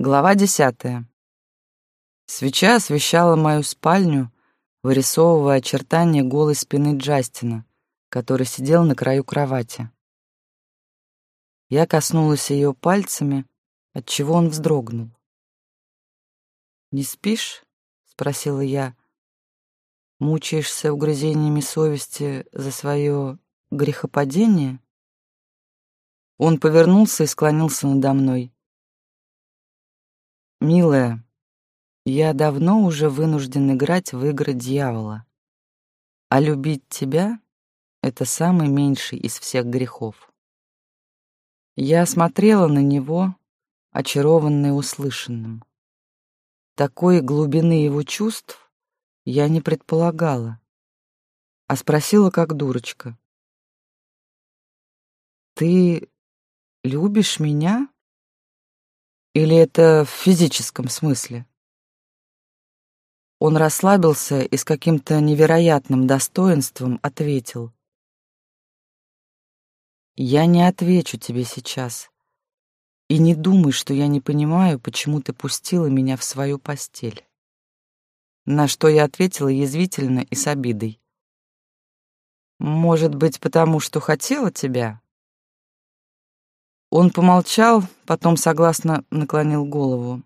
Глава десятая. Свеча освещала мою спальню, вырисовывая очертания голой спины Джастина, который сидел на краю кровати. Я коснулась ее пальцами, отчего он вздрогнул. «Не спишь?» — спросила я. «Мучаешься угрызениями совести за свое грехопадение?» Он повернулся и склонился надо мной. «Милая, я давно уже вынужден играть в игры дьявола, а любить тебя — это самый меньший из всех грехов». Я смотрела на него, очарованная услышанным. Такой глубины его чувств я не предполагала, а спросила как дурочка. «Ты любишь меня?» Или это в физическом смысле? Он расслабился и с каким-то невероятным достоинством ответил. «Я не отвечу тебе сейчас. И не думай, что я не понимаю, почему ты пустила меня в свою постель». На что я ответила язвительно и с обидой. «Может быть, потому что хотела тебя?» Он помолчал, потом согласно наклонил голову.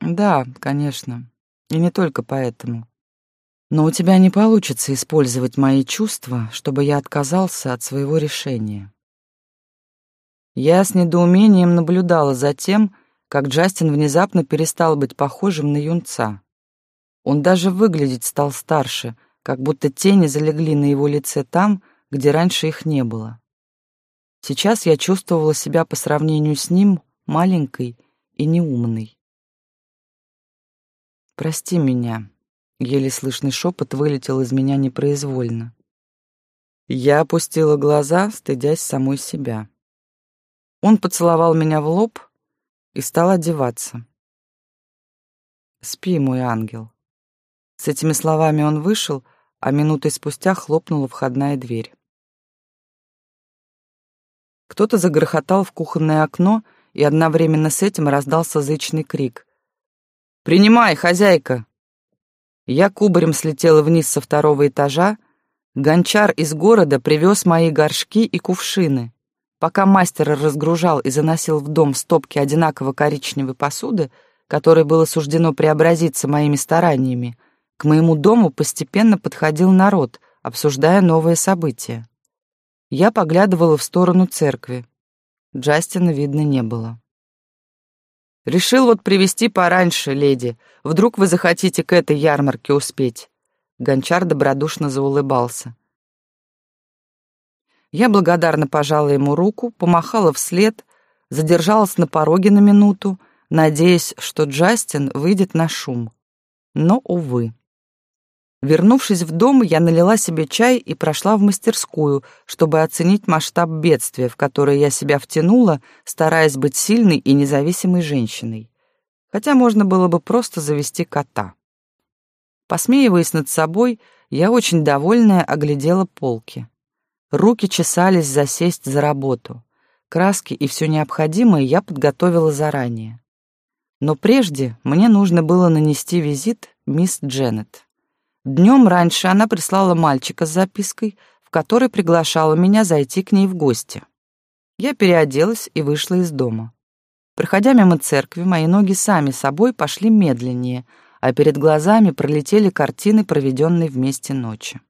«Да, конечно, и не только поэтому. Но у тебя не получится использовать мои чувства, чтобы я отказался от своего решения». Я с недоумением наблюдала за тем, как Джастин внезапно перестал быть похожим на юнца. Он даже выглядеть стал старше, как будто тени залегли на его лице там, где раньше их не было. Сейчас я чувствовала себя по сравнению с ним маленькой и неумной. «Прости меня», — еле слышный шепот вылетел из меня непроизвольно. Я опустила глаза, стыдясь самой себя. Он поцеловал меня в лоб и стал одеваться. «Спи, мой ангел». С этими словами он вышел, а минутой спустя хлопнула входная дверь. Кто-то загрохотал в кухонное окно, и одновременно с этим раздался зычный крик. «Принимай, хозяйка!» Я кубарем слетела вниз со второго этажа. Гончар из города привез мои горшки и кувшины. Пока мастер разгружал и заносил в дом стопки одинаково коричневой посуды, которой было суждено преобразиться моими стараниями, к моему дому постепенно подходил народ, обсуждая новые события. Я поглядывала в сторону церкви. Джастина видно не было. «Решил вот привести пораньше, леди. Вдруг вы захотите к этой ярмарке успеть?» Гончар добродушно заулыбался. Я благодарно пожала ему руку, помахала вслед, задержалась на пороге на минуту, надеясь, что Джастин выйдет на шум. Но, увы. Вернувшись в дом, я налила себе чай и прошла в мастерскую, чтобы оценить масштаб бедствия, в которое я себя втянула, стараясь быть сильной и независимой женщиной. Хотя можно было бы просто завести кота. Посмеиваясь над собой, я очень довольная оглядела полки. Руки чесались засесть за работу. Краски и все необходимое я подготовила заранее. Но прежде мне нужно было нанести визит мисс Дженнет. Днем раньше она прислала мальчика с запиской, в которой приглашала меня зайти к ней в гости. Я переоделась и вышла из дома. Проходя мимо церкви, мои ноги сами собой пошли медленнее, а перед глазами пролетели картины, проведенной вместе ночи.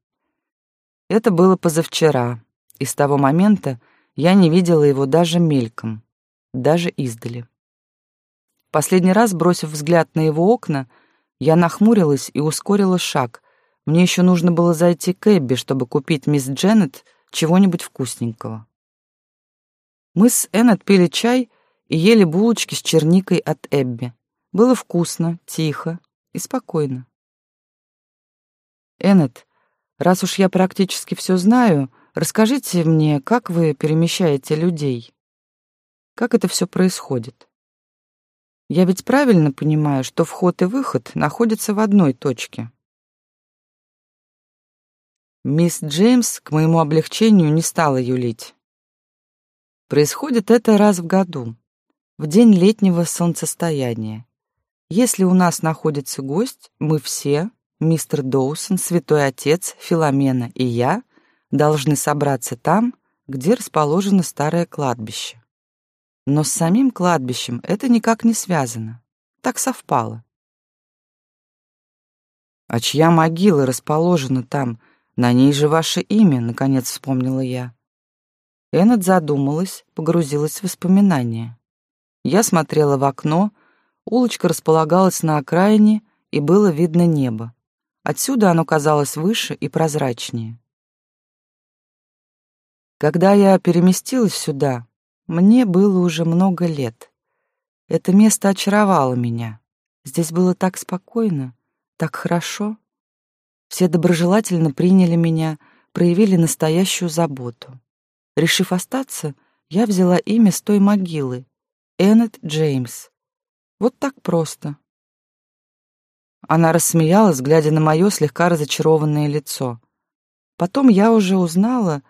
Это было позавчера, и с того момента я не видела его даже мельком, даже издали. Последний раз, бросив взгляд на его окна, я нахмурилась и ускорила шаг, мне еще нужно было зайти к Эбби, чтобы купить мисс Дженнет чего-нибудь вкусненького. Мы с Эннет пили чай и ели булочки с черникой от Эбби. Было вкусно, тихо и спокойно. Эннет, раз уж я практически все знаю, расскажите мне, как вы перемещаете людей? Как это все происходит? Я ведь правильно понимаю, что вход и выход находятся в одной точке. Мисс Джеймс к моему облегчению не стала юлить. Происходит это раз в году. в день летнего солнцестояния. Если у нас находится гость, мы все, мистер Доусон, святой отец, Филомена и я, должны собраться там, где расположено старое кладбище. Но с самим кладбищем это никак не связано. Так совпало. «А чья могила расположена там? На ней же ваше имя», — наконец вспомнила я. Эннет задумалась, погрузилась в воспоминания. Я смотрела в окно, улочка располагалась на окраине, и было видно небо. Отсюда оно казалось выше и прозрачнее. Когда я переместилась сюда, мне было уже много лет. Это место очаровало меня. Здесь было так спокойно, так хорошо. Все доброжелательно приняли меня, проявили настоящую заботу. Решив остаться, я взяла имя с той могилы — Эннет Джеймс. Вот так просто. Она рассмеялась, глядя на мое слегка разочарованное лицо. Потом я уже узнала,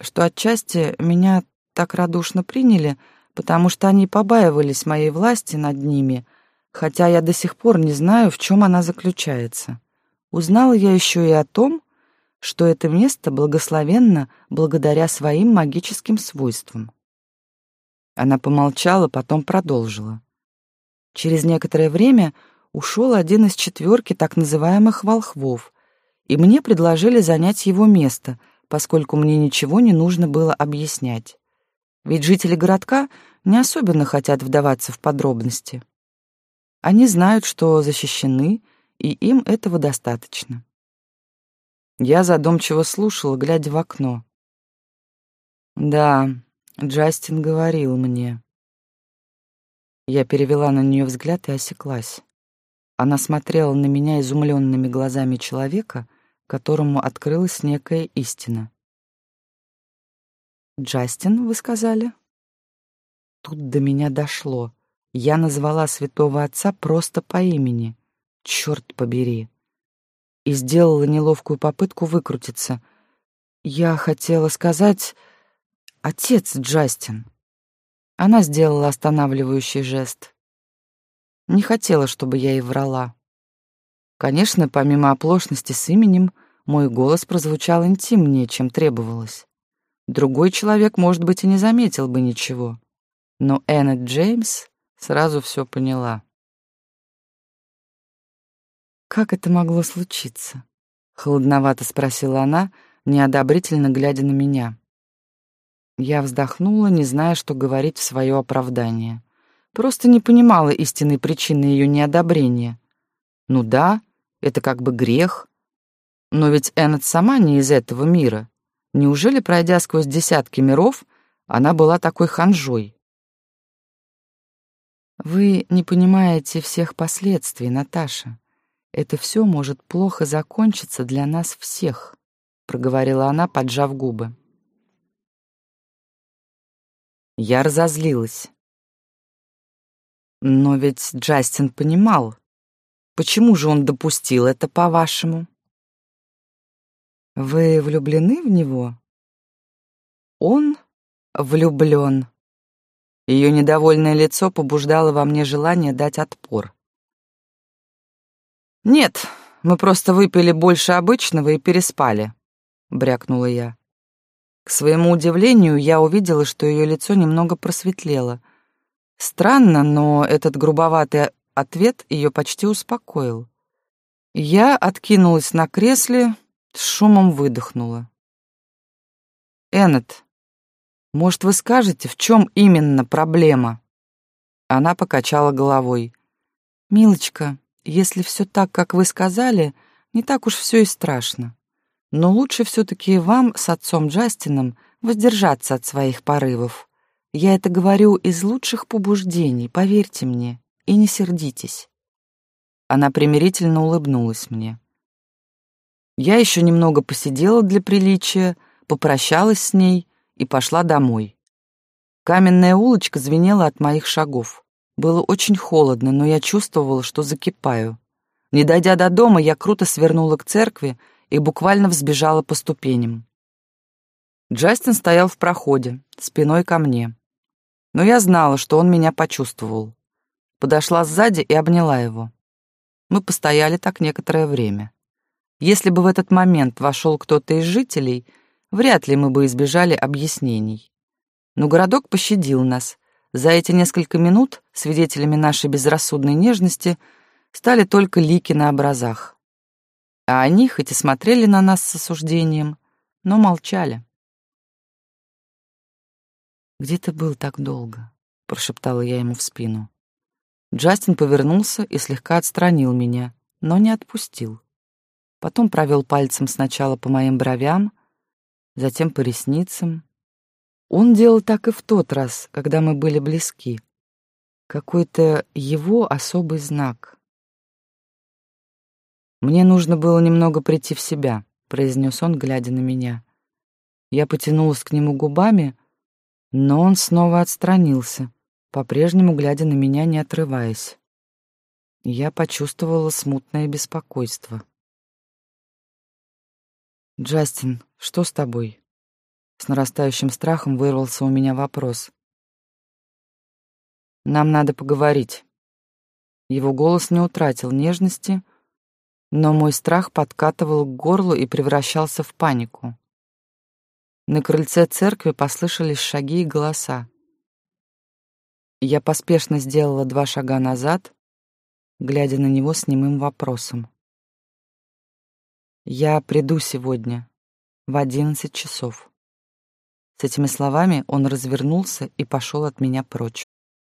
что отчасти меня так радушно приняли, потому что они побаивались моей власти над ними, хотя я до сих пор не знаю, в чем она заключается. Узнала я еще и о том, что это место благословенно благодаря своим магическим свойствам. Она помолчала, потом продолжила. Через некоторое время ушел один из четверки так называемых волхвов, и мне предложили занять его место, поскольку мне ничего не нужно было объяснять. Ведь жители городка не особенно хотят вдаваться в подробности. Они знают, что защищены, и им этого достаточно. Я задумчиво слушала, глядя в окно. Да, Джастин говорил мне. Я перевела на нее взгляд и осеклась. Она смотрела на меня изумленными глазами человека, которому открылась некая истина. «Джастин, вы сказали?» Тут до меня дошло. Я назвала святого отца просто по имени. Черт побери и сделала неловкую попытку выкрутиться. Я хотела сказать «Отец Джастин». Она сделала останавливающий жест. Не хотела, чтобы я ей врала. Конечно, помимо оплошности с именем, мой голос прозвучал интимнее, чем требовалось. Другой человек, может быть, и не заметил бы ничего. Но Эннет Джеймс сразу все поняла. «Как это могло случиться?» — холодновато спросила она, неодобрительно глядя на меня. Я вздохнула, не зная, что говорить в свое оправдание. Просто не понимала истинной причины ее неодобрения. Ну да, это как бы грех. Но ведь Эннет сама не из этого мира. Неужели, пройдя сквозь десятки миров, она была такой ханжой? Вы не понимаете всех последствий, Наташа. Это все может плохо закончиться для нас всех, проговорила она, поджав губы. Я разозлилась. Но ведь Джастин понимал. Почему же он допустил это, по-вашему? Вы влюблены в него? Он влюблен. Ее недовольное лицо побуждало во мне желание дать отпор. «Нет, мы просто выпили больше обычного и переспали», — брякнула я. К своему удивлению, я увидела, что ее лицо немного просветлело. Странно, но этот грубоватый ответ ее почти успокоил. Я откинулась на кресле, с шумом выдохнула. «Эннет, может, вы скажете, в чем именно проблема?» Она покачала головой. «Милочка, если все так, как вы сказали, не так уж все и страшно. Но лучше все-таки вам с отцом Джастином воздержаться от своих порывов. Я это говорю из лучших побуждений, поверьте мне, и не сердитесь. Она примирительно улыбнулась мне. Я еще немного посидела для приличия, попрощалась с ней и пошла домой. Каменная улочка звенела от моих шагов. Было очень холодно, но я чувствовала, что закипаю. Не дойдя до дома, я круто свернула к церкви и буквально взбежала по ступеням. Джастин стоял в проходе, спиной ко мне. Но я знала, что он меня почувствовал. Подошла сзади и обняла его. Мы постояли так некоторое время. Если бы в этот момент вошел кто-то из жителей, вряд ли мы бы избежали объяснений. Но городок пощадил нас. За эти несколько минут свидетелями нашей безрассудной нежности стали только лики на образах. А они хоть и смотрели на нас с осуждением, но молчали. «Где ты был так долго?» — прошептала я ему в спину. Джастин повернулся и слегка отстранил меня, но не отпустил. Потом провел пальцем сначала по моим бровям, затем по ресницам. Он делал так и в тот раз, когда мы были близки. Какой-то его особый знак. «Мне нужно было немного прийти в себя», — произнес он, глядя на меня. Я потянулась к нему губами, но он снова отстранился, по-прежнему глядя на меня, не отрываясь. Я почувствовала смутное беспокойство. «Джастин, что с тобой?» С нарастающим страхом вырвался у меня вопрос. «Нам надо поговорить». Его голос не утратил нежности, но мой страх подкатывал к горлу и превращался в панику. На крыльце церкви послышались шаги и голоса. Я поспешно сделала два шага назад, глядя на него с немым вопросом. «Я приду сегодня в одиннадцать часов». С этими словами он развернулся и пошел от меня прочь.